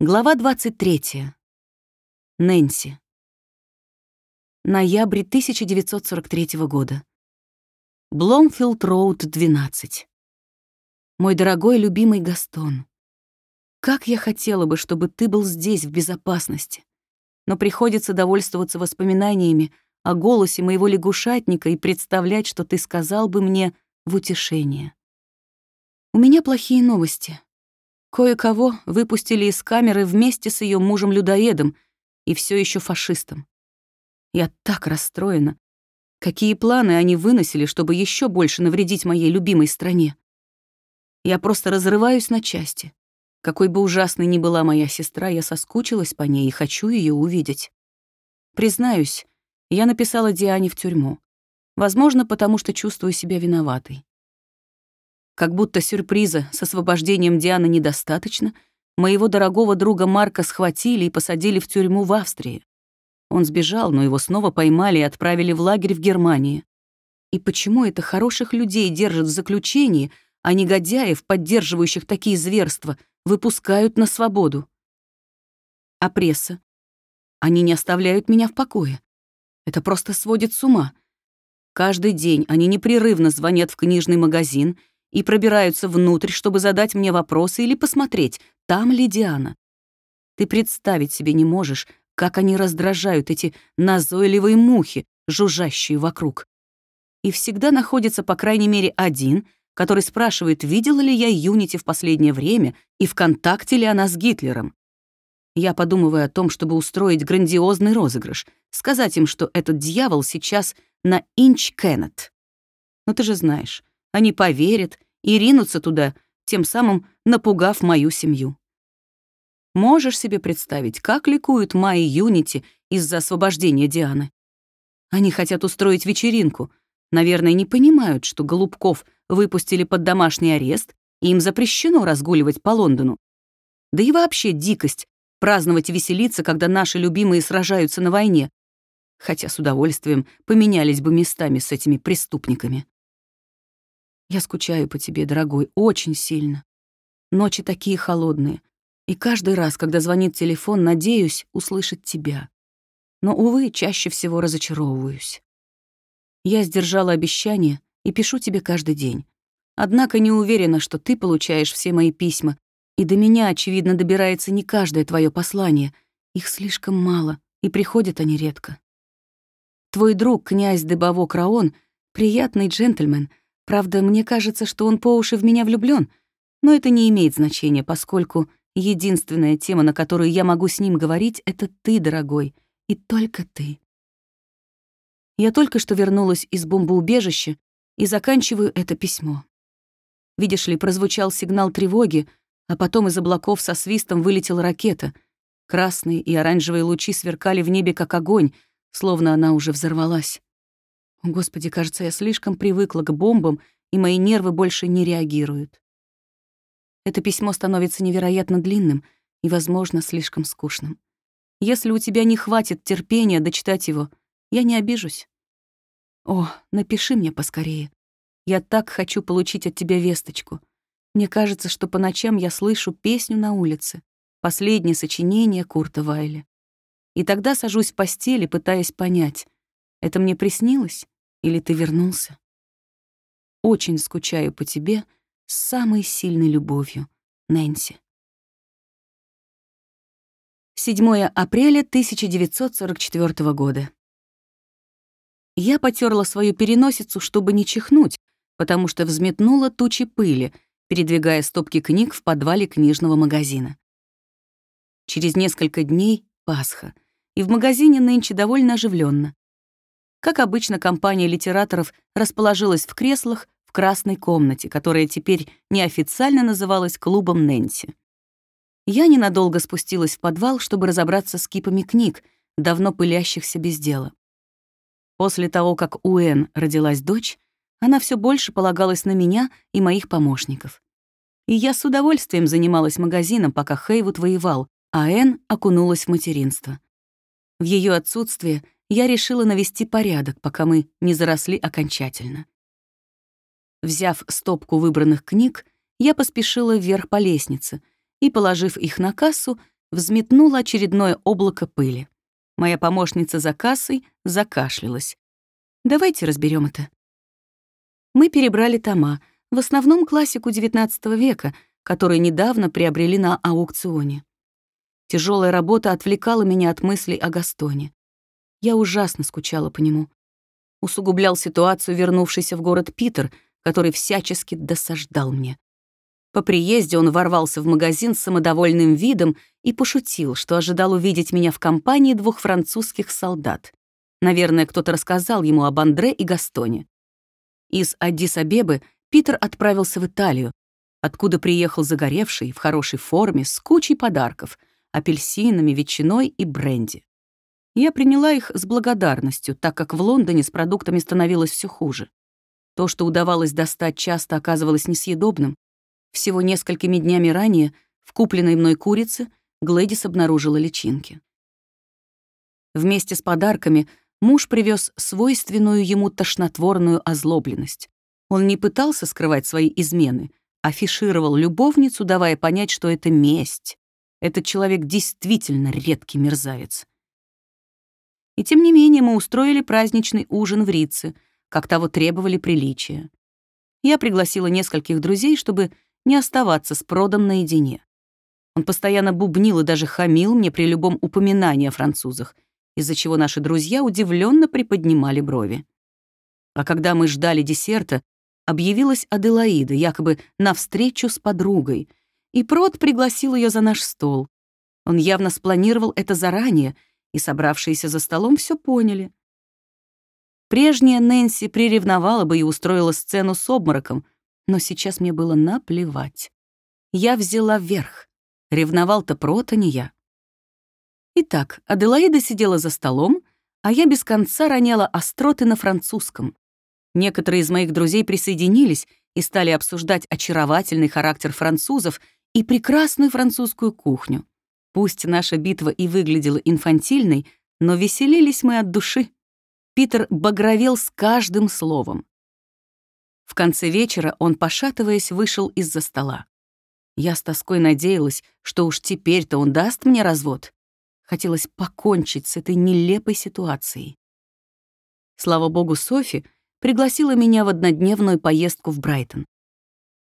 Глава 23. Нэнси. Ноябрь 1943 года. Бломфилд Роуд, 12. Мой дорогой любимый Гастон, как я хотела бы, чтобы ты был здесь в безопасности, но приходится довольствоваться воспоминаниями о голосе моего лягушатника и представлять, что ты сказал бы мне в утешение. У меня плохие новости. Кое-кого выпустили из камеры вместе с ее мужем-людоедом и все еще фашистом. Я так расстроена. Какие планы они выносили, чтобы еще больше навредить моей любимой стране? Я просто разрываюсь на части. Какой бы ужасной ни была моя сестра, я соскучилась по ней и хочу ее увидеть. Признаюсь, я написала Диане в тюрьму. Возможно, потому что чувствую себя виноватой. Как будто сюрприза с освобождением Дианы недостаточно, моего дорогого друга Марка схватили и посадили в тюрьму в Австрии. Он сбежал, но его снова поймали и отправили в лагерь в Германии. И почему это хороших людей держат в заключении, а негодяев, поддерживающих такие зверства, выпускают на свободу? А пресса? Они не оставляют меня в покое. Это просто сводит с ума. Каждый день они непрерывно звонят в книжный магазин и пробираются внутрь, чтобы задать мне вопросы или посмотреть, там ли Диана. Ты представить себе не можешь, как они раздражают эти назойливые мухи, жужжащие вокруг. И всегда находится, по крайней мере, один, который спрашивает, видела ли я Юнити в последнее время и в контакте ли она с Гитлером. Я подумываю о том, чтобы устроить грандиозный розыгрыш, сказать им, что этот дьявол сейчас на Инч Кеннет. Но ты же знаешь, они поверят и ринутся туда, тем самым напугав мою семью. Можешь себе представить, как ликуют Майи Юнити из-за освобождения Дианы? Они хотят устроить вечеринку. Наверное, не понимают, что Голубков выпустили под домашний арест, и им запрещено разгуливать по Лондону. Да и вообще дикость — праздновать и веселиться, когда наши любимые сражаются на войне. Хотя с удовольствием поменялись бы местами с этими преступниками. Я скучаю по тебе, дорогой, очень сильно. Ночи такие холодные. И каждый раз, когда звонит телефон, надеюсь услышать тебя. Но, увы, чаще всего разочаровываюсь. Я сдержала обещание и пишу тебе каждый день. Однако не уверена, что ты получаешь все мои письма, и до меня, очевидно, добирается не каждое твое послание. Их слишком мало, и приходят они редко. Твой друг, князь Дебаво Краон, приятный джентльмен — Правда, мне кажется, что он по уши в меня влюблён, но это не имеет значения, поскольку единственная тема, на которую я могу с ним говорить, — это ты, дорогой, и только ты. Я только что вернулась из бомбоубежища и заканчиваю это письмо. Видишь ли, прозвучал сигнал тревоги, а потом из облаков со свистом вылетела ракета. Красные и оранжевые лучи сверкали в небе, как огонь, словно она уже взорвалась. Господи, кажется, я слишком привыкла к бомбам, и мои нервы больше не реагируют. Это письмо становится невероятно длинным и, возможно, слишком скучным. Если у тебя не хватит терпения дочитать его, я не обижусь. О, напиши мне поскорее. Я так хочу получить от тебя весточку. Мне кажется, что по ночам я слышу песню на улице, последнее сочинение Курта Вайля. И тогда сажусь в постели, пытаясь понять, это мне приснилось? Или ты вернулся? Очень скучаю по тебе с самой сильной любовью, Нэнси. 7 апреля 1944 года. Я потерла свою переносицу, чтобы не чихнуть, потому что взметнула тучи пыли, передвигая стопки книг в подвале книжного магазина. Через несколько дней — Пасха, и в магазине нынче довольно оживленно. Как обычно, компания литераторов расположилась в креслах в красной комнате, которая теперь неофициально называлась клубом Нэнси. Я ненадолго спустилась в подвал, чтобы разобраться с кипами книг, давно пылящихся без дела. После того, как у Энн родилась дочь, она все больше полагалась на меня и моих помощников. И я с удовольствием занималась магазином, пока Хейвуд воевал, а Энн окунулась в материнство. В ее отсутствие — я решила навести порядок, пока мы не заросли окончательно. Взяв стопку выбранных книг, я поспешила вверх по лестнице и, положив их на кассу, взметнуло очередное облако пыли. Моя помощница за кассой закашлялась. «Давайте разберем это». Мы перебрали тома, в основном классику XIX века, которые недавно приобрели на аукционе. Тяжелая работа отвлекала меня от мыслей о Гастоне. Я ужасно скучала по нему. Усугублял ситуацию вернувшийся в город Питер, который всячески досаждал мне. По приезде он ворвался в магазин с самодовольным видом и пошутил, что ожидал увидеть меня в компании двух французских солдат. Наверное, кто-то рассказал ему об Андре и Гастоне. Из Аддис-Абебы Питер отправился в Италию, откуда приехал загоревший, в хорошей форме, с кучей подарков — апельсинами, ветчиной и бренди. Я приняла их с благодарностью, так как в Лондоне с продуктами становилось все хуже. То, что удавалось достать, часто оказывалось несъедобным, всего несколькими днями ранее в купленной мной курице Глэдис обнаружила личинки. Вместе с подарками муж привез свойственную ему тошнотворную озлобленность. Он не пытался скрывать свои измены, афишировал любовницу, давая понять, что это месть. Этот человек действительно редкий мерзавец. И тем не менее мы устроили праздничный ужин в Рице, как того требовали приличия. Я пригласила нескольких друзей, чтобы не оставаться с продом наедине. Он постоянно бубнил и даже хамил мне при любом упоминании о французах, из-за чего наши друзья удивленно приподнимали брови. А когда мы ждали десерта, объявилась Аделаида, якобы на встречу с подругой, и Прод пригласил ее за наш стол. Он явно спланировал это заранее, и собравшиеся за столом все поняли. Прежняя Нэнси приревновала бы и устроила сцену с обмороком — но сейчас мне было наплевать. Я взяла вверх. Ревновал-то Прот, а не я. Итак, Аделаида сидела за столом, а я без конца роняла остроты на французском. Некоторые из моих друзей присоединились и стали обсуждать очаровательный характер французов и прекрасную французскую кухню. Пусть наша битва и выглядела инфантильной, но веселились мы от души. Питер багровел с каждым словом. В конце вечера он, пошатываясь, вышел из-за стола. Я с тоской надеялась, что уж теперь-то он даст мне развод. Хотелось покончить с этой нелепой ситуацией. Слава богу, Софи пригласила меня в однодневную поездку в Брайтон.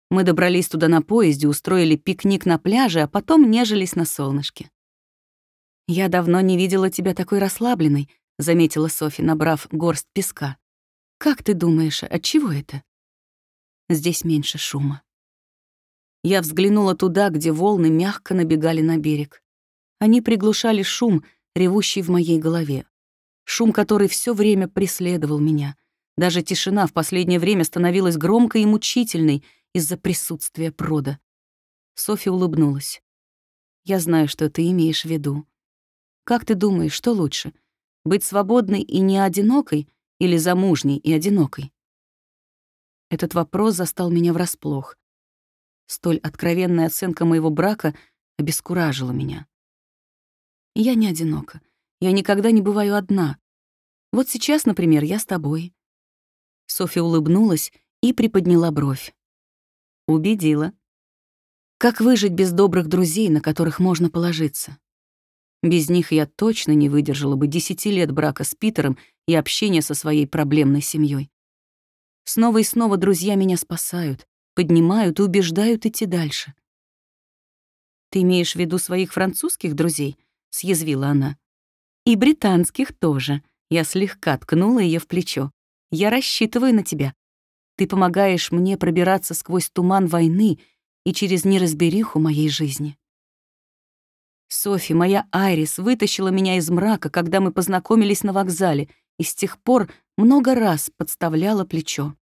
Мы добрались туда на поезде, устроили пикник на пляже, а потом нежились на солнышке. «Я давно не видела тебя такой расслабленной», — заметила Софи, набрав горсть песка. «Как ты думаешь, от чего это?» Здесь меньше шума. Я взглянула туда, где волны мягко набегали на берег. Они приглушали шум, ревущий в моей голове. Шум, который все время преследовал меня. Даже тишина в последнее время становилась громкой и мучительной из-за присутствия прода. Софья улыбнулась. «Я знаю, что ты имеешь в виду. Как ты думаешь, что лучше? Быть свободной и не одинокой или замужней и одинокой?» Этот вопрос застал меня врасплох. Столь откровенная оценка моего брака обескуражила меня. Я не одинока. Я никогда не бываю одна. Вот сейчас, например, я с тобой. Софья улыбнулась и приподняла бровь. Убедила. Как выжить без добрых друзей, на которых можно положиться? Без них я точно не выдержала бы десяти лет брака с Питером и общения со своей проблемной семьей. Снова и снова друзья меня спасают, поднимают и убеждают идти дальше. «Ты имеешь в виду своих французских друзей?» — съязвила она. «И британских тоже». Я слегка ткнула ее в плечо. «Я рассчитываю на тебя. Ты помогаешь мне пробираться сквозь туман войны и через неразбериху моей жизни». Софи, моя Айрис, вытащила меня из мрака, когда мы познакомились на вокзале, и с тех пор много раз подставляла плечо.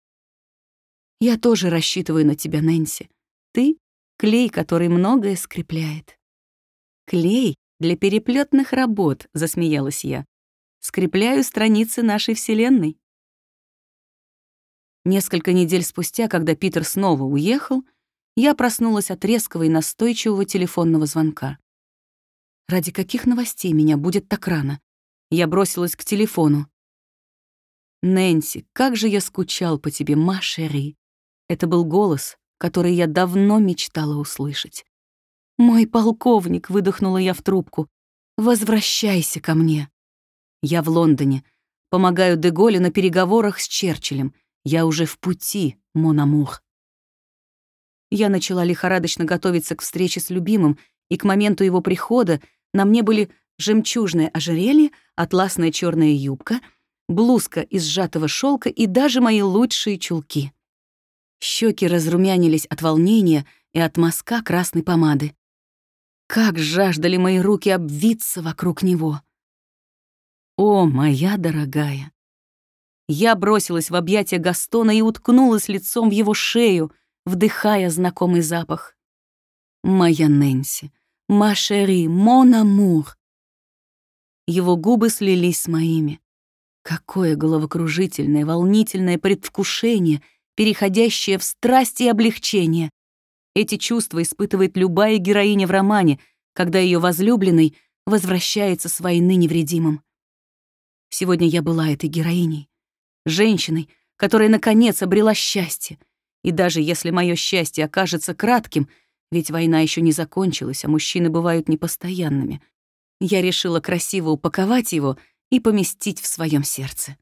«Я тоже рассчитываю на тебя, Нэнси. Ты — клей, который многое скрепляет». «Клей для переплетных работ», — засмеялась я. «Скрепляю страницы нашей Вселенной». Несколько недель спустя, когда Питер снова уехал, я проснулась от резкого и настойчивого телефонного звонка. Ради каких новостей меня будет так рано? Я бросилась к телефону. «Нэнси, как же я скучал по тебе, Машери!» Это был голос, который я давно мечтала услышать. «Мой полковник», — выдохнула я в трубку, — «возвращайся ко мне». Я в Лондоне. Помогаю Деголе на переговорах с Черчиллем. Я уже в пути, Монамур. Я начала лихорадочно готовиться к встрече с любимым, и к моменту его прихода на мне были жемчужное ожерелье, атласная черная юбка, блузка из сжатого шелка и даже мои лучшие чулки. Щеки разрумянились от волнения и от мазка красной помады. Как жаждали мои руки обвиться вокруг него. О, моя дорогая! Я бросилась в объятия Гастона и уткнулась лицом в его шею, вдыхая знакомый запах. Моя Нэнси, ма шери, мон амур. Его губы слились с моими. Какое головокружительное, волнительное предвкушение, переходящее в страсть и облегчение. Эти чувства испытывает любая героиня в романе, когда ее возлюбленный возвращается с войны невредимым. Сегодня я была этой героиней, женщиной, которая наконец обрела счастье. И даже если мое счастье окажется кратким, ведь война еще не закончилась, а мужчины бывают непостоянными, я решила красиво упаковать его и поместить в своем сердце.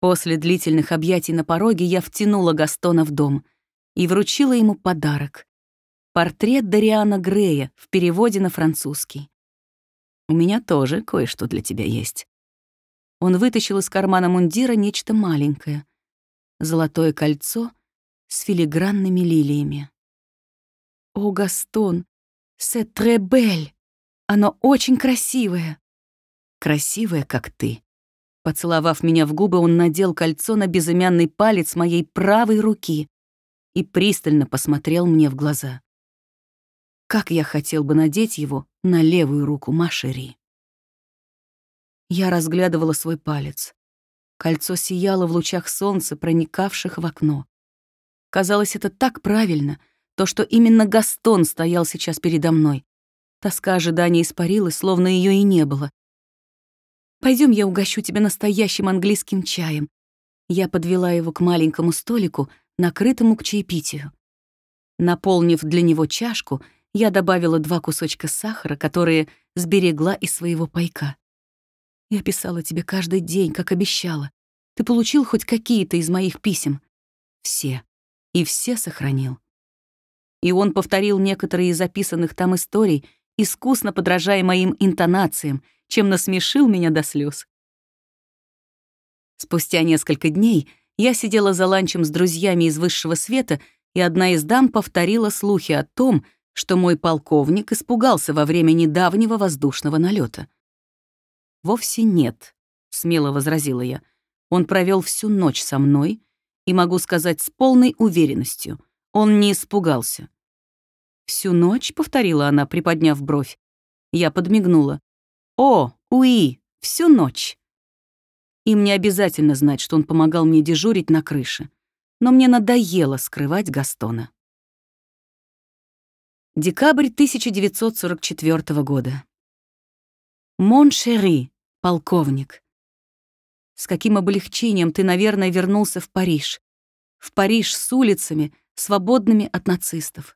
После длительных объятий на пороге я втянула Гастона в дом — и вручила ему подарок. Портрет Дариана Грея в переводе на французский. «У меня тоже кое-что для тебя есть». Он вытащил из кармана мундира нечто маленькое. Золотое кольцо с филигранными лилиями. «О, Гастон, très belle! Оно очень красивое!» «Красивое, как ты!» Поцеловав меня в губы, он надел кольцо на безымянный палец моей правой руки и пристально посмотрел мне в глаза. Как я хотел бы надеть его на левую руку Машери. Я разглядывала свой палец. Кольцо сияло в лучах солнца, проникавших в окно. Казалось, это так правильно, то, что именно Гастон стоял сейчас передо мной. Тоска ожидания испарилась, словно ее и не было. Пойдем, я угощу тебя настоящим английским чаем». Я подвела его к маленькому столику, накрытому к чаепитию. Наполнив для него чашку, я добавила два кусочка сахара, которые сберегла из своего пайка. Я писала тебе каждый день, как обещала. Ты получил хоть какие-то из моих писем? Все. И все сохранил. И он повторил некоторые из записанных там историй, искусно подражая моим интонациям, чем насмешил меня до слез. Спустя несколько дней я сидела за ланчем с друзьями из высшего света, и одна из дам повторила слухи о том, что мой полковник испугался во время недавнего воздушного налета. «Вовсе нет», — смело возразила я. «Он провел всю ночь со мной, и могу сказать с полной уверенностью, он не испугался». «Всю ночь?» — повторила она, приподняв бровь. Я подмигнула. «О, уи, всю ночь». Им не обязательно знать, что он помогал мне дежурить на крыше. Но мне надоело скрывать Гастона. Декабрь 1944 года. «Мон шери, полковник. С каким облегчением ты, наверное, вернулся в Париж. В Париж с улицами, свободными от нацистов.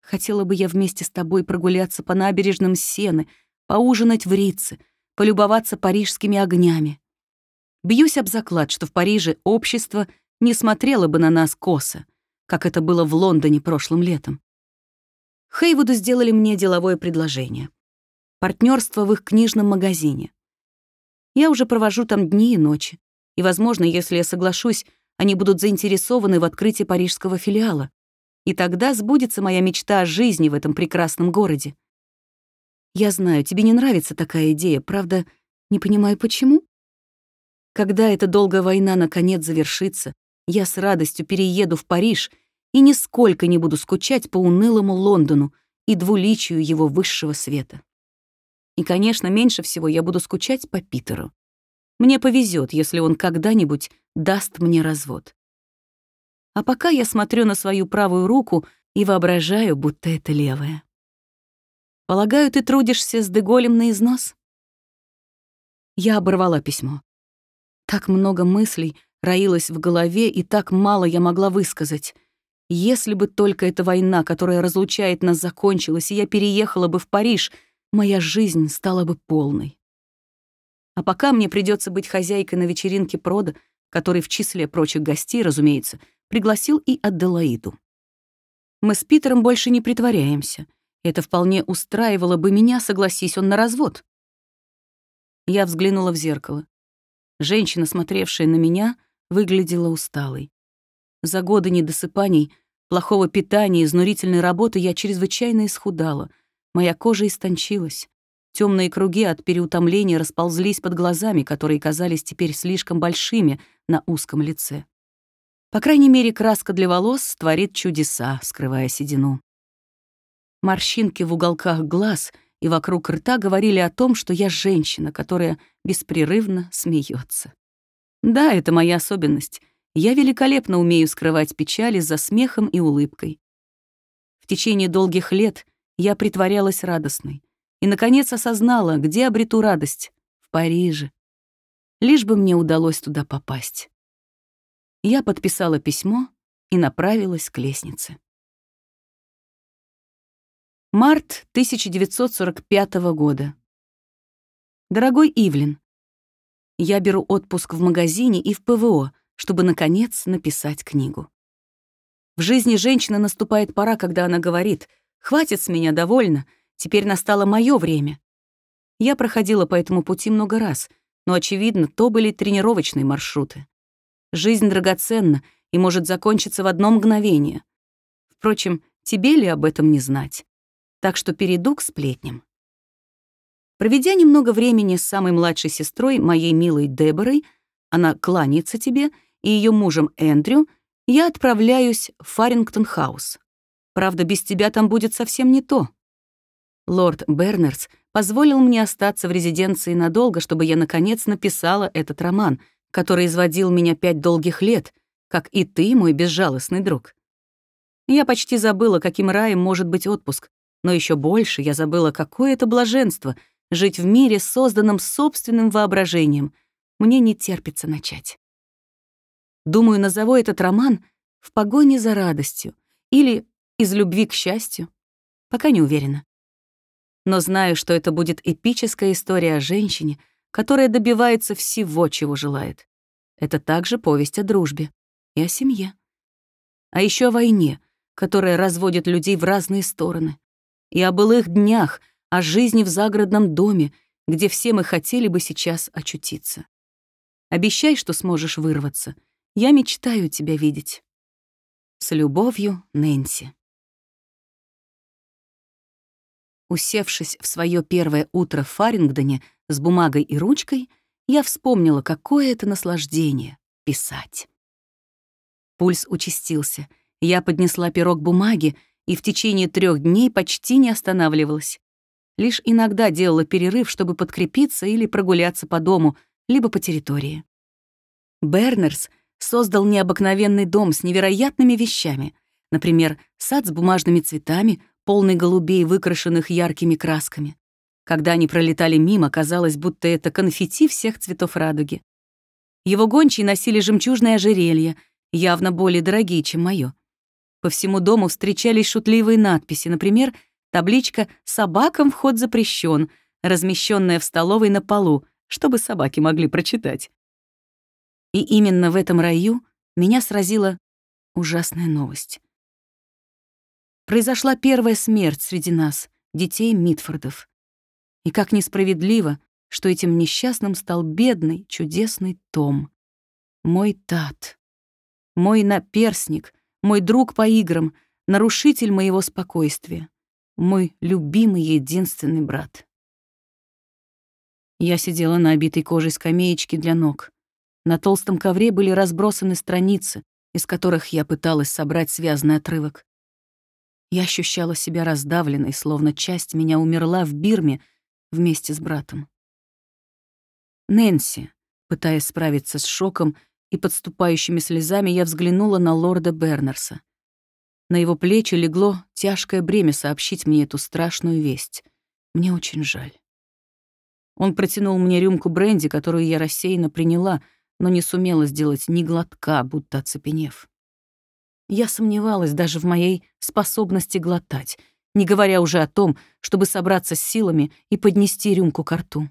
Хотела бы я вместе с тобой прогуляться по набережным Сены, поужинать в Рице, полюбоваться парижскими огнями. Бьюсь об заклад, что в Париже общество не смотрело бы на нас косо, как это было в Лондоне прошлым летом. Хейвуду сделали мне деловое предложение. Партнерство в их книжном магазине. Я уже провожу там дни и ночи, и, возможно, если я соглашусь, они будут заинтересованы в открытии парижского филиала. И тогда сбудется моя мечта о жизни в этом прекрасном городе. Я знаю, тебе не нравится такая идея, правда, не понимаю, почему? Когда эта долгая война наконец завершится, я с радостью перееду в Париж и нисколько не буду скучать по унылому Лондону и двуличию его высшего света. И, конечно, меньше всего я буду скучать по Питеру. Мне повезет, если он когда-нибудь даст мне развод. А пока я смотрю на свою правую руку и воображаю, будто это левая. Полагаю, ты трудишься с Деголем на износ? Я оборвала письмо. Так много мыслей роилось в голове, и так мало я могла высказать. Если бы только эта война, которая разлучает нас, закончилась, и я переехала бы в Париж, моя жизнь стала бы полной. А пока мне придется быть хозяйкой на вечеринке прода, который в числе прочих гостей, разумеется, пригласил и Аделаиду. Мы с Питером больше не притворяемся. Это вполне устраивало бы меня, согласись он на развод. Я взглянула в зеркало. Женщина, смотревшая на меня, выглядела усталой. За годы недосыпаний, плохого питания, изнурительной работы я чрезвычайно исхудала. Моя кожа истончилась. Темные круги от переутомления расползлись под глазами, которые казались теперь слишком большими на узком лице. По крайней мере, краска для волос творит чудеса, скрывая седину. Морщинки в уголках глаз и вокруг рта говорили о том, что я женщина, которая беспрерывно смеется. Да, это моя особенность. Я великолепно умею скрывать печали за смехом и улыбкой. В течение долгих лет я притворялась радостной и, наконец, осознала, где обрету радость — в Париже. Лишь бы мне удалось туда попасть. Я подписала письмо и направилась к лестнице. Март 1945 года. Дорогой Ивлин, я беру отпуск в магазине и в ПВО, чтобы, наконец, написать книгу. В жизни женщины наступает пора, когда она говорит «Хватит с меня, довольно, теперь настало мое время». Я проходила по этому пути много раз, но, очевидно, то были тренировочные маршруты. Жизнь драгоценна и может закончиться в одно мгновение. Впрочем, тебе ли об этом не знать? Так что перейду к сплетням. Проведя немного времени с самой младшей сестрой, моей милой Деборой, она кланяется тебе, и ее мужем Эндрю, я отправляюсь в Фарингтон-хаус. Правда, без тебя там будет совсем не то. Лорд Бернерс позволил мне остаться в резиденции надолго, чтобы я, наконец, написала этот роман, который изводил меня пять долгих лет, как и ты, мой безжалостный друг. Я почти забыла, каким раем может быть отпуск, но еще больше я забыла, какое это блаженство — жить в мире, созданном собственным воображением. Мне не терпится начать. Думаю, назову этот роман «В погоне за радостью» или «Из любви к счастью». Пока не уверена. Но знаю, что это будет эпическая история о женщине, которая добивается всего, чего желает. Это также повесть о дружбе и о семье. А еще о войне, которая разводит людей в разные стороны. И о былых днях — о жизни в загородном доме, где все мы хотели бы сейчас очутиться. Обещай, что сможешь вырваться. Я мечтаю тебя видеть. С любовью, Нэнси. Усевшись в свое первое утро в Фарингдоне с бумагой и ручкой, я вспомнила, какое это наслаждение — писать. Пульс участился. Я поднесла пирог бумаги и в течение трех дней почти не останавливалась. Лишь иногда делала перерыв, чтобы подкрепиться или прогуляться по дому, либо по территории. Бернерс создал необыкновенный дом с невероятными вещами. Например, сад с бумажными цветами, полный голубей, выкрашенных яркими красками. Когда они пролетали мимо, казалось, будто это конфетти всех цветов радуги. Его гончие носили жемчужное ожерелье, явно более дорогие, чем моё. По всему дому встречались шутливые надписи, например, Табличка «Собакам вход запрещен», размещенная в столовой на полу, чтобы собаки могли прочитать. И именно в этом раю меня сразила ужасная новость. Произошла первая смерть среди нас, детей Митфордов. И как несправедливо, что этим несчастным стал бедный, чудесный Том. Мой тат. Мой наперсник, мой друг по играм, нарушитель моего спокойствия мой любимый единственный брат. Я сидела на обитой кожей скамеечке для ног. На толстом ковре были разбросаны страницы, из которых я пыталась собрать связанный отрывок. Я ощущала себя раздавленной, словно часть меня умерла в Бирме вместе с братом. Нэнси, пытаясь справиться с шоком и подступающими слезами, я взглянула на лорда Бернерса. На его плечи легло тяжкое бремя сообщить мне эту страшную весть. Мне очень жаль. Он протянул мне рюмку бренди, которую я рассеянно приняла, но не сумела сделать ни глотка, будто оцепенев. Я сомневалась даже в моей способности глотать, не говоря уже о том, чтобы собраться с силами и поднести рюмку к рту.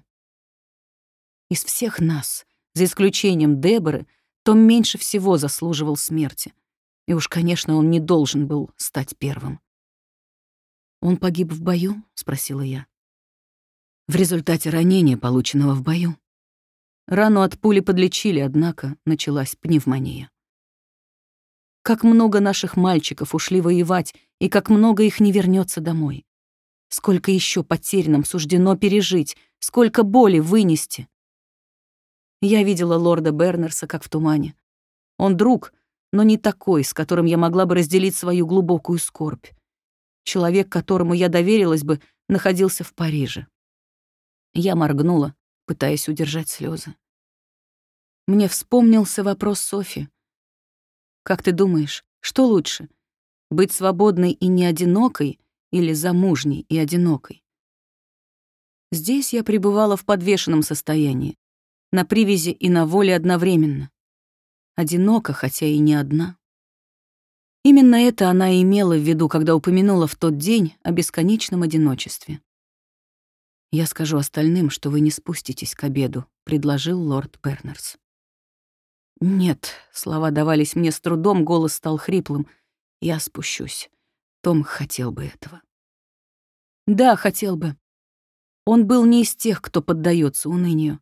Из всех нас, за исключением Деборы, том меньше всего заслуживал смерти. И уж, конечно, он не должен был стать первым. «Он погиб в бою?» — спросила я. «В результате ранения, полученного в бою». Рану от пули подлечили, однако началась пневмония. Как много наших мальчиков ушли воевать, и как много их не вернется домой. Сколько еще потерянным суждено пережить, сколько боли вынести. Я видела лорда Бернерса как в тумане. Он друг, но не такой, с которым я могла бы разделить свою глубокую скорбь. Человек, которому я доверилась бы, находился в Париже. Я моргнула, пытаясь удержать слезы. Мне вспомнился вопрос Софи. «Как ты думаешь, что лучше, быть свободной и не одинокой или замужней и одинокой?» Здесь я пребывала в подвешенном состоянии, на привязи и на воле одновременно. Одинока, хотя и не одна. Именно это она имела в виду, когда упомянула в тот день о бесконечном одиночестве. «Я скажу остальным, что вы не спуститесь к обеду», — предложил лорд Бернерс. «Нет», — слова давались мне с трудом, голос стал хриплым. «Я спущусь. Том хотел бы этого». «Да, хотел бы. Он был не из тех, кто поддается унынию.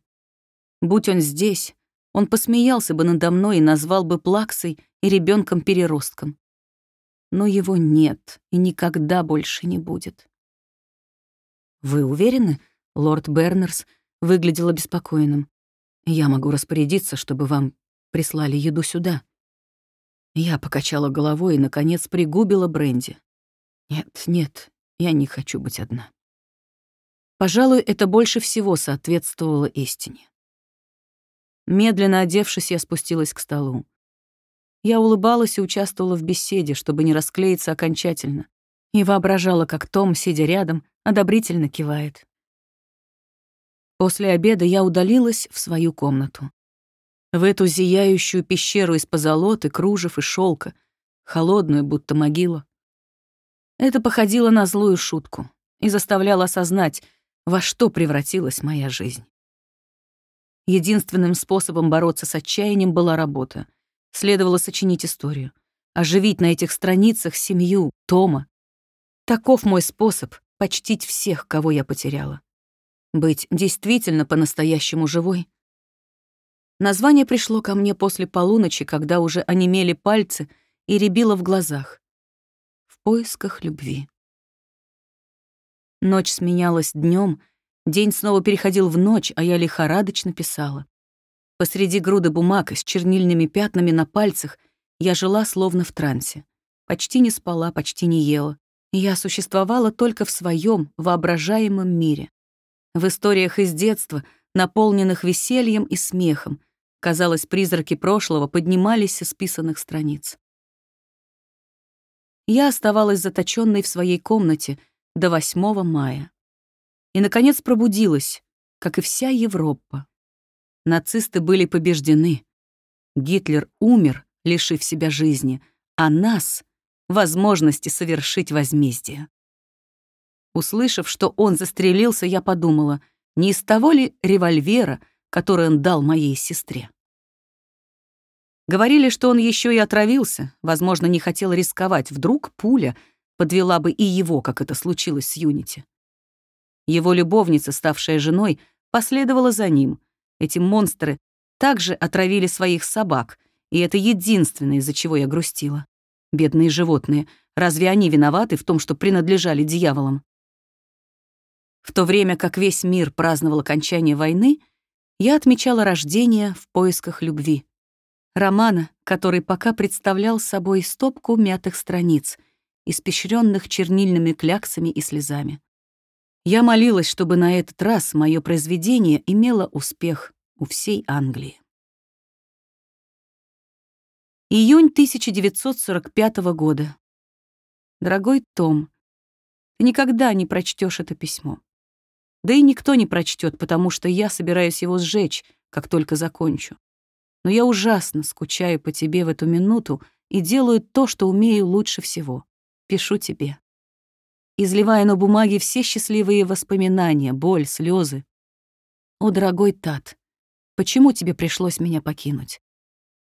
Будь он здесь, он посмеялся бы надо мной и назвал бы плаксой и ребенком переростком Но его нет и никогда больше не будет. «Вы уверены?» — лорд Бернерс выглядел обеспокоенным. «Я могу распорядиться, чтобы вам прислали еду сюда». Я покачала головой и, наконец, пригубила бренди. «Нет, нет, я не хочу быть одна». Пожалуй, это больше всего соответствовало истине. Медленно одевшись, я спустилась к столу. Я улыбалась и участвовала в беседе, чтобы не расклеиться окончательно, и воображала, как Том, сидя рядом, одобрительно кивает. После обеда я удалилась в свою комнату. В эту зияющую пещеру из позолоты, кружев и шелка, холодную, будто могила. Это походило на злую шутку и заставляло осознать, во что превратилась моя жизнь. Единственным способом бороться с отчаянием была работа. Следовало сочинить историю. Оживить на этих страницах семью, Тома. Таков мой способ почтить всех, кого я потеряла. Быть действительно по-настоящему живой. Название пришло ко мне после полуночи, когда уже онемели пальцы и рябило в глазах. В поисках любви. Ночь сменялась днем, День снова переходил в ночь, а я лихорадочно писала. Посреди груды бумаг с чернильными пятнами на пальцах я жила словно в трансе. Почти не спала, почти не ела. Я существовала только в своем воображаемом мире. В историях из детства, наполненных весельем и смехом, казалось, призраки прошлого поднимались с списанных страниц. Я оставалась заточенной в своей комнате до 8 мая и, наконец, пробудилась, как и вся Европа. Нацисты были побеждены. Гитлер умер, лишив себя жизни, а нас — возможности совершить возмездие. Услышав, что он застрелился, я подумала, не из того ли револьвера, который он дал моей сестре. Говорили, что он еще и отравился, возможно, не хотел рисковать, вдруг пуля подвела бы и его, как это случилось с Юнити. Его любовница, ставшая женой, последовала за ним. Эти монстры также отравили своих собак, и это единственное, из-за чего я грустила. Бедные животные, разве они виноваты в том, что принадлежали дьяволам? В то время как весь мир праздновал окончание войны, я отмечала рождение в поисках любви. Романа, который пока представлял собой стопку мятых страниц, испещренных чернильными кляксами и слезами. Я молилась, чтобы на этот раз мое произведение имело успех у всей Англии. Июнь 1945 года. Дорогой Том, ты никогда не прочтешь это письмо. Да и никто не прочтет, потому что я собираюсь его сжечь, как только закончу. Но я ужасно скучаю по тебе в эту минуту, и делаю то, что умею лучше всего. Пишу тебе. Изливая на бумаге все счастливые воспоминания, боль, слезы. О, дорогой Тат, почему тебе пришлось меня покинуть?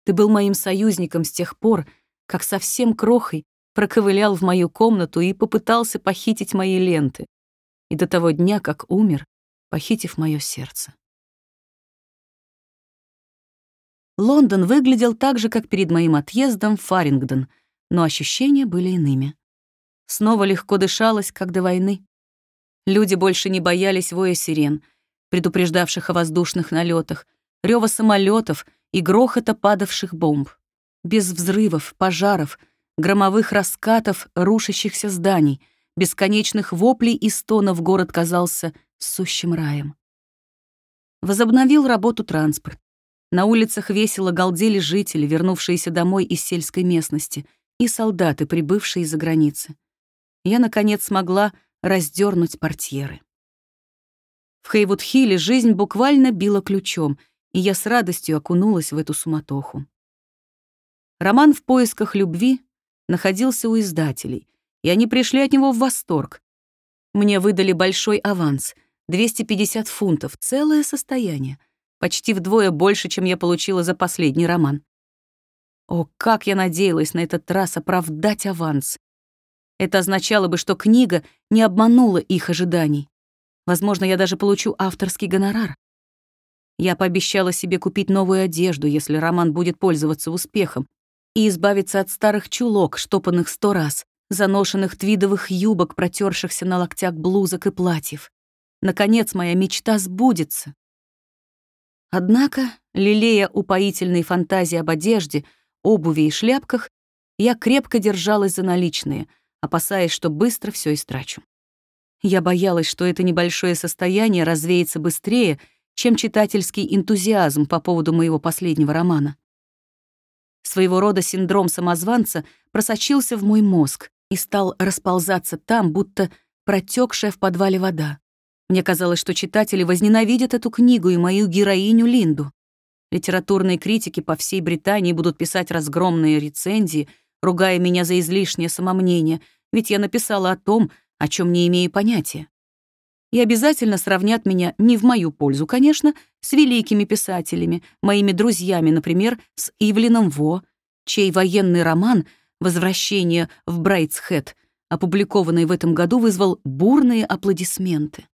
Ты был моим союзником с тех пор, как совсем крохой проковылял в мою комнату и попытался похитить мои ленты. И до того дня, как умер, похитив мое сердце. Лондон выглядел так же, как перед моим отъездом в Фарингдон, но ощущения были иными. Снова легко дышалось, как до войны. Люди больше не боялись воя сирен, предупреждавших о воздушных налетах, рёва самолетов и грохота падавших бомб. Без взрывов, пожаров, громовых раскатов рушащихся зданий, бесконечных воплей и стонов город казался сущим раем. Возобновил работу транспорт. На улицах весело галдели жители, вернувшиеся домой из сельской местности, и солдаты, прибывшие из-за границы. Я, наконец, смогла раздернуть портьеры. В Хейвуд-Хилле жизнь буквально била ключом, и я с радостью окунулась в эту суматоху. Роман «В поисках любви» находился у издателей, и они пришли от него в восторг. Мне выдали большой аванс — 250 фунтов, целое состояние — почти вдвое больше, чем я получила за последний роман. О, как я надеялась на этот раз оправдать аванс. Это означало бы, что книга не обманула их ожиданий. Возможно, я даже получу авторский гонорар. Я пообещала себе купить новую одежду, если роман будет пользоваться успехом, и избавиться от старых чулок, штопанных сто раз, заношенных твидовых юбок, протершихся на локтях блузок и платьев. Наконец, моя мечта сбудется. Однако, лелея упоительные фантазии об одежде, обуви и шляпках, я крепко держалась за наличные, опасаясь, что быстро все истрачу. Я боялась, что это небольшое состояние развеется быстрее, чем читательский энтузиазм по поводу моего последнего романа. Своего рода синдром самозванца просочился в мой мозг и стал расползаться там, будто протекшая в подвале вода. Мне казалось, что читатели возненавидят эту книгу и мою героиню Линду. Литературные критики по всей Британии будут писать разгромные рецензии, ругая меня за излишнее самомнение, ведь я написала о том, о чем не имею понятия. И обязательно сравнят меня не в мою пользу, конечно, с великими писателями, моими друзьями, например, с Ивлином Во, чей военный роман «Возвращение в Брайтсхэт», опубликованный в этом году, вызвал бурные аплодисменты.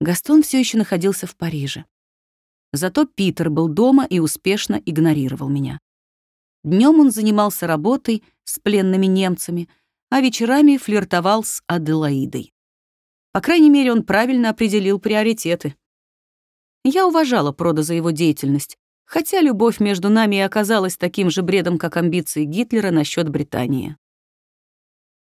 Гастон все еще находился в Париже. Зато Питер был дома и успешно игнорировал меня. Днем он занимался работой с пленными немцами, а вечерами флиртовал с Аделаидой. По крайней мере, он правильно определил приоритеты. Я уважала Прода за его деятельность, хотя любовь между нами и оказалась таким же бредом, как амбиции Гитлера насчет Британии.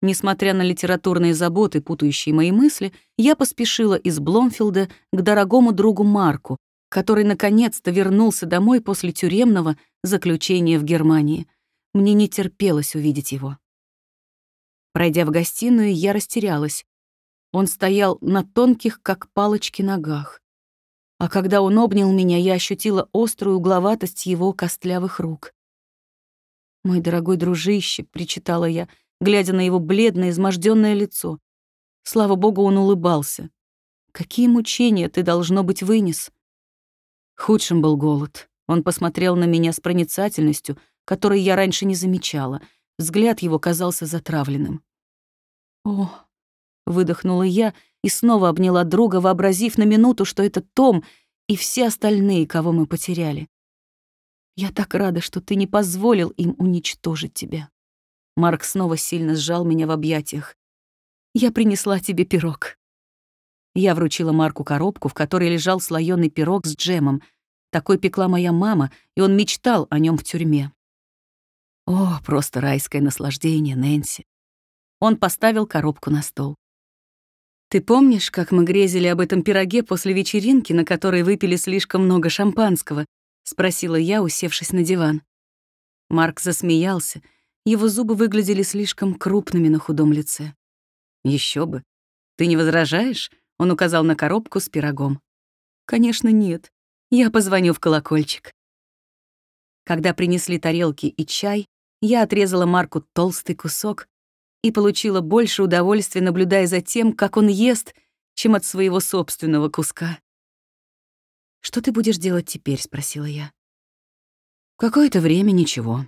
Несмотря на литературные заботы, путающие мои мысли, я поспешила из Бломфилда к дорогому другу Марку, который наконец-то вернулся домой после тюремного заключения в Германии. Мне не терпелось увидеть его. Пройдя в гостиную, я растерялась. Он стоял на тонких, как палочки, ногах. А когда он обнял меня, я ощутила острую угловатость его костлявых рук. «Мой дорогой дружище», — причитала я, глядя на его бледное, изможденное лицо. Слава богу, он улыбался. Какие мучения ты, должно быть, вынес? Худшим был голод. Он посмотрел на меня с проницательностью, которой я раньше не замечала. Взгляд его казался затравленным. «О!» — выдохнула я и снова обняла друга, вообразив на минуту, что это Том и все остальные, кого мы потеряли. «Я так рада, что ты не позволил им уничтожить тебя». Марк снова сильно сжал меня в объятиях. «Я принесла тебе пирог». Я вручила Марку коробку, в которой лежал слоёный пирог с джемом. Такой пекла моя мама, и он мечтал о нем в тюрьме. О, просто райское наслаждение, Нэнси. Он поставил коробку на стол. «Ты помнишь, как мы грезили об этом пироге после вечеринки, на которой выпили слишком много шампанского?» — спросила я, усевшись на диван. Марк засмеялся, его зубы выглядели слишком крупными на худом лице. Еще бы. Ты не возражаешь? Он указал на коробку с пирогом. Конечно, нет. Я позвоню в колокольчик. Когда принесли тарелки и чай, я отрезала Марку толстый кусок и получила больше удовольствия, наблюдая за тем, как он ест, чем от своего собственного куска. «Что ты будешь делать теперь?» — спросила я. «Какое-то время ничего.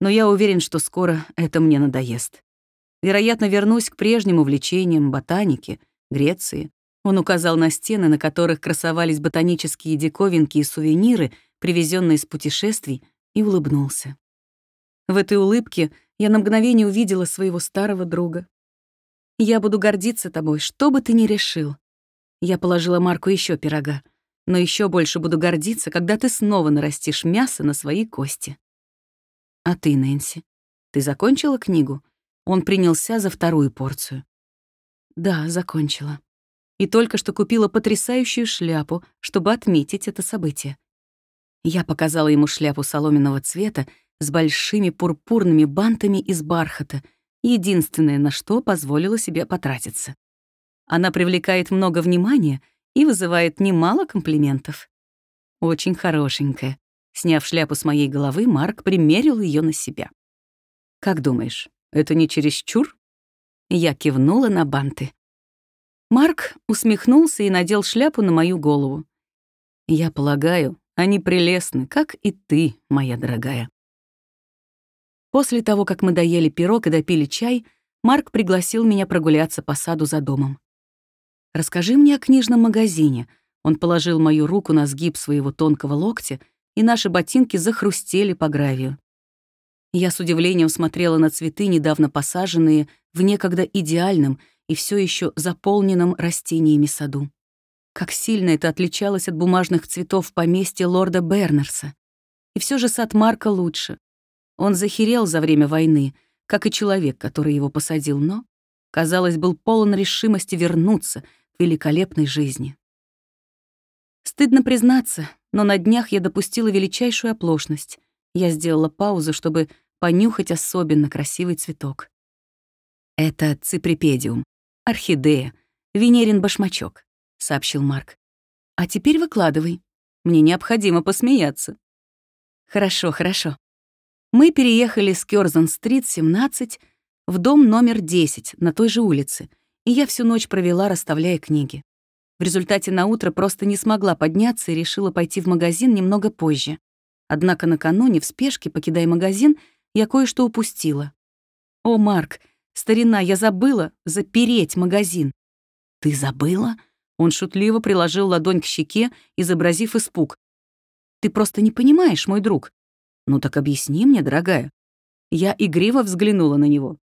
Но я уверен, что скоро это мне надоест. Вероятно, вернусь к прежним увлечениям ботаники, Греции. Он указал на стены, на которых красовались ботанические диковинки и сувениры, привезенные с путешествий, и улыбнулся. В этой улыбке я на мгновение увидела своего старого друга. «Я буду гордиться тобой, что бы ты ни решил». Я положила Марку еще пирога, но еще больше буду гордиться, когда ты снова нарастишь мясо на свои кости. А ты, Нэнси, ты закончила книгу? Он принялся за вторую порцию. Да, закончила. И только что купила потрясающую шляпу, чтобы отметить это событие. Я показала ему шляпу соломенного цвета с большими пурпурными бантами из бархата, единственное, на что позволила себе потратиться. Она привлекает много внимания и вызывает немало комплиментов. Очень хорошенькая. Сняв шляпу с моей головы, Марк примерил ее на себя. «Как думаешь, это не чересчур?» Я кивнула на банты. Марк усмехнулся и надел шляпу на мою голову. «Я полагаю, они прелестны, как и ты, моя дорогая». После того, как мы доели пирог и допили чай, Марк пригласил меня прогуляться по саду за домом. «Расскажи мне о книжном магазине». Он положил мою руку на сгиб своего тонкого локтя, и наши ботинки захрустели по гравию. Я с удивлением смотрела на цветы, недавно посаженные в некогда идеальном и все еще заполненном растениями саду. Как сильно это отличалось от бумажных цветов поместья лорда Бернерса. И все же сад Марка лучше. Он захерел за время войны, как и человек, который его посадил, но, казалось, был полон решимости вернуться к великолепной жизни. Стыдно признаться, но на днях я допустила величайшую оплошность. Я сделала паузу, чтобы понюхать особенно красивый цветок. Это циприпедиум, орхидея, венерин башмачок, сообщил Марк. А теперь выкладывай. Мне необходимо посмеяться. Хорошо, хорошо. Мы переехали с Кёрзон-стрит, 17, в дом номер 10 на той же улице, и я всю ночь провела, расставляя книги. В результате на утро просто не смогла подняться и решила пойти в магазин немного позже. Однако накануне, в спешке, покидая магазин, я кое-что упустила. «О, Марк, старина, я забыла запереть магазин». «Ты забыла?» Он шутливо приложил ладонь к щеке, изобразив испуг. «Ты просто не понимаешь, мой друг». «Ну так объясни мне, дорогая». Я игриво взглянула на него.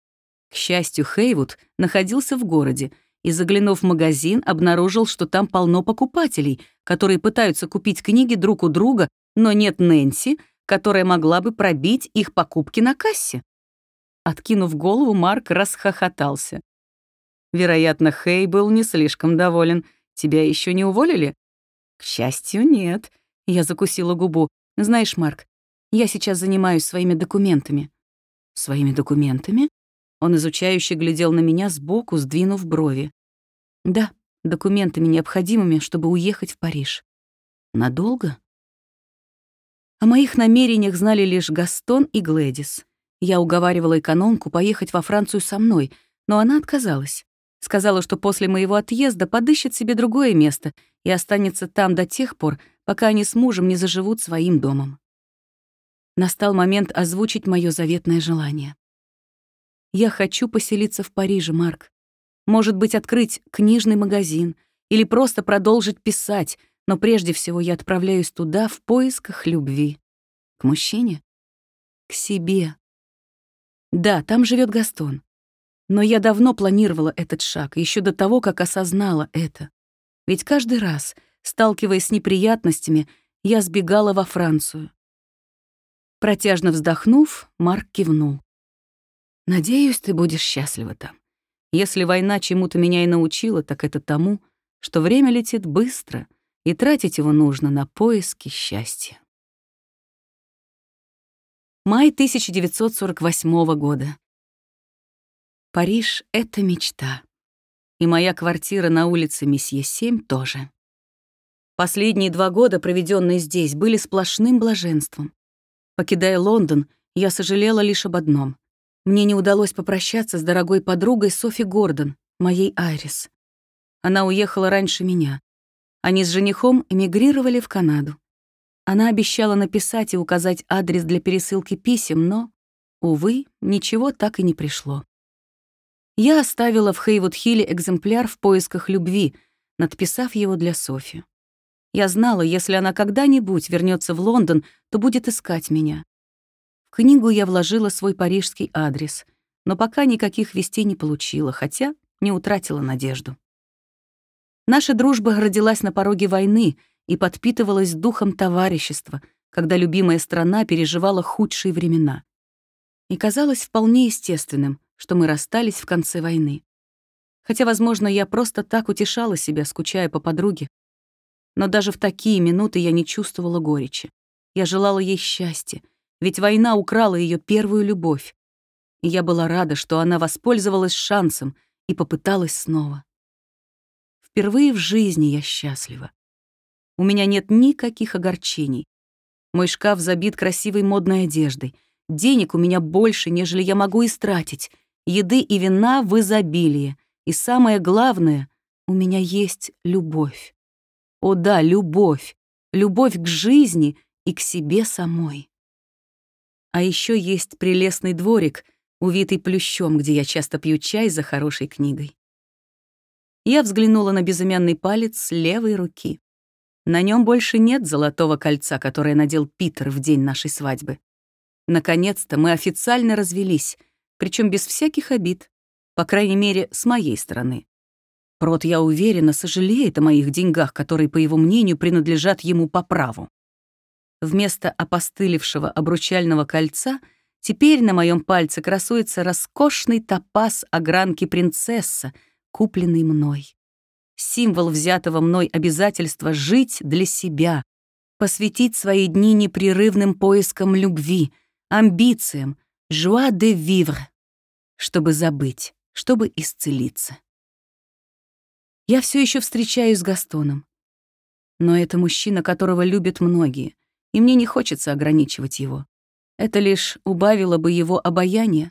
К счастью, Хейвуд находился в городе, и, заглянув в магазин, обнаружил, что там полно покупателей, которые пытаются купить книги друг у друга, но нет Нэнси, которая могла бы пробить их покупки на кассе. Откинув голову, Марк расхохотался. Вероятно, Хей был не слишком доволен. Тебя еще не уволили? К счастью, нет. Я закусила губу. Знаешь, Марк, я сейчас занимаюсь своими документами. Своими документами? Он изучающе глядел на меня сбоку, сдвинув брови. Да, документами, необходимыми, чтобы уехать в Париж. Надолго? О моих намерениях знали лишь Гастон и Глэдис. Я уговаривала экономку поехать во Францию со мной, но она отказалась. Сказала, что после моего отъезда подыщет себе другое место и останется там до тех пор, пока они с мужем не заживут своим домом. Настал момент озвучить мое заветное желание. Я хочу поселиться в Париже, Марк. Может быть, открыть книжный магазин или просто продолжить писать, но прежде всего я отправляюсь туда в поисках любви. К мужчине? К себе. Да, там живет Гастон. Но я давно планировала этот шаг, еще до того, как осознала это. Ведь каждый раз, сталкиваясь с неприятностями, я сбегала во Францию. Протяжно вздохнув, Марк кивнул. Надеюсь, ты будешь счастлива там. Если война чему-то меня и научила, так это тому, что время летит быстро, и тратить его нужно на поиски счастья. Май 1948 года. Париж — это мечта. И моя квартира на улице Месье 7 тоже. Последние два года, проведенные здесь, были сплошным блаженством. Покидая Лондон, я сожалела лишь об одном. Мне не удалось попрощаться с дорогой подругой Софи Гордон, моей Айрис. Она уехала раньше меня. Они с женихом эмигрировали в Канаду. Она обещала написать и указать адрес для пересылки писем, но, увы, ничего так и не пришло. Я оставила в Хейвуд-Хилле экземпляр в поисках любви, надписав его для Софи. Я знала, если она когда-нибудь вернется в Лондон, то будет искать меня. В книгу я вложила свой парижский адрес, но пока никаких вестей не получила, хотя не утратила надежду. Наша дружба родилась на пороге войны — и подпитывалась духом товарищества, когда любимая страна переживала худшие времена. И казалось вполне естественным, что мы расстались в конце войны. Хотя, возможно, я просто так утешала себя, скучая по подруге. Но даже в такие минуты я не чувствовала горечи. Я желала ей счастья, ведь война украла ее первую любовь. И я была рада, что она воспользовалась шансом и попыталась снова. Впервые в жизни я счастлива. У меня нет никаких огорчений. Мой шкаф забит красивой модной одеждой. Денег у меня больше, нежели я могу истратить. Еды и вина в изобилии. И самое главное, у меня есть любовь. О да, любовь. Любовь к жизни и к себе самой. А еще есть прелестный дворик, увитый плющом, где я часто пью чай за хорошей книгой. Я взглянула на безымянный палец левой руки. На нем больше нет золотого кольца, которое надел Питер в день нашей свадьбы. Наконец-то мы официально развелись, причем без всяких обид, по крайней мере, с моей стороны. Прот, я уверена, сожалеет о моих деньгах, которые, по его мнению, принадлежат ему по праву. Вместо опостылевшего обручального кольца теперь на моем пальце красуется роскошный топаз огранки принцесса, купленный мной символ взятого мной обязательства жить для себя, посвятить свои дни непрерывным поискам любви, амбициям, joie de vivre, чтобы забыть, чтобы исцелиться. Я все еще встречаюсь с Гастоном. Но это мужчина, которого любят многие, и мне не хочется ограничивать его. Это лишь убавило бы его обаяние.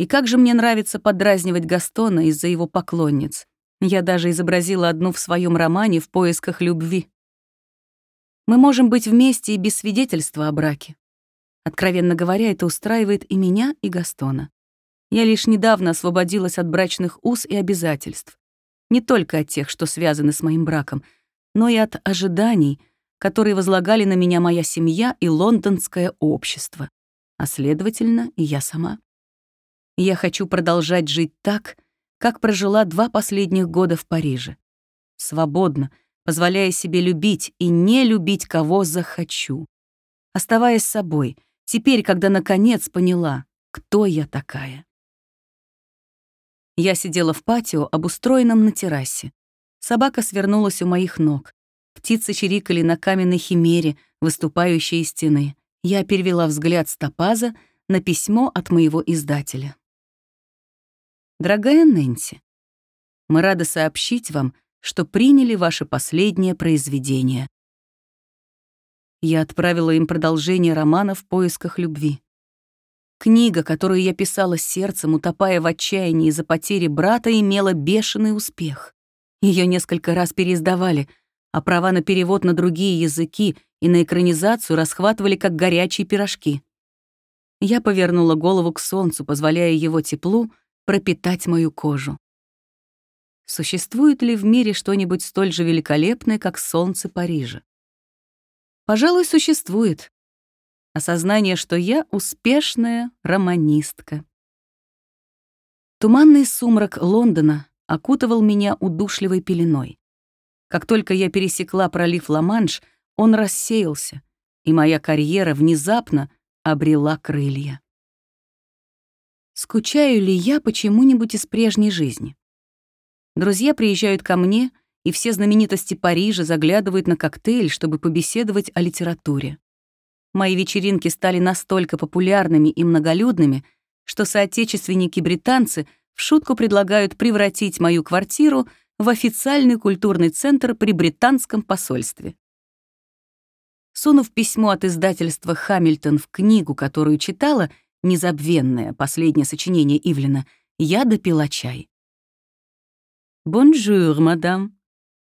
И как же мне нравится подразнивать Гастона из-за его поклонниц. Я даже изобразила одну в своем романе «В поисках любви». Мы можем быть вместе и без свидетельства о браке. Откровенно говоря, это устраивает и меня, и Гастона. Я лишь недавно освободилась от брачных уз и обязательств. Не только от тех, что связаны с моим браком, но и от ожиданий, которые возлагали на меня моя семья и лондонское общество, а следовательно, и я сама. Я хочу продолжать жить так, как прожила два последних года в Париже. Свободно, позволяя себе любить и не любить, кого захочу. Оставаясь собой, теперь, когда наконец поняла, кто я такая. Я сидела в патио, обустроенном на террасе. Собака свернулась у моих ног. Птицы чирикали на каменной химере, выступающей из стены. Я перевела взгляд с топаза на письмо от моего издателя. Дорогая Нэнси, мы рады сообщить вам, что приняли ваше последнее произведение. Я отправила им продолжение романа «В поисках любви». Книга, которую я писала сердцем, утопая в отчаянии из-за потери брата, имела бешеный успех. Ее несколько раз переиздавали, а права на перевод на другие языки и на экранизацию расхватывали как горячие пирожки. Я повернула голову к солнцу, позволяя его теплу пропитать мою кожу. Существует ли в мире что-нибудь столь же великолепное, как солнце Парижа? Пожалуй, существует. Осознание, что я успешная романистка. Туманный сумрак Лондона окутывал меня удушливой пеленой. Как только я пересекла пролив Ла-Манш, он рассеялся, и моя карьера внезапно обрела крылья. Скучаю ли я почему-нибудь из прежней жизни? Друзья приезжают ко мне, и все знаменитости Парижа заглядывают на коктейль, чтобы побеседовать о литературе. Мои вечеринки стали настолько популярными и многолюдными, что соотечественники-британцы в шутку предлагают превратить мою квартиру в официальный культурный центр при британском посольстве. Сунув письмо от издательства «Хамильтон» в книгу, которую читала, незабвенное последнее сочинение Ивлина, я допила чай. «Bonjour, madame».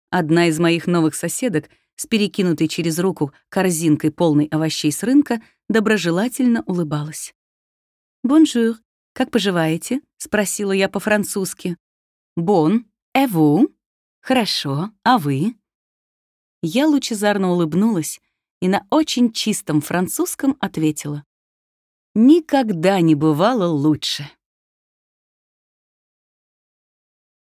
Одна из моих новых соседок, с перекинутой через руку корзинкой полной овощей с рынка, доброжелательно улыбалась. «Bonjour, как поживаете?» — спросила я по-французски. «Bon, et vous?» «Хорошо, а вы?» Я лучезарно улыбнулась и на очень чистом французском ответила. «Никогда не бывало лучше».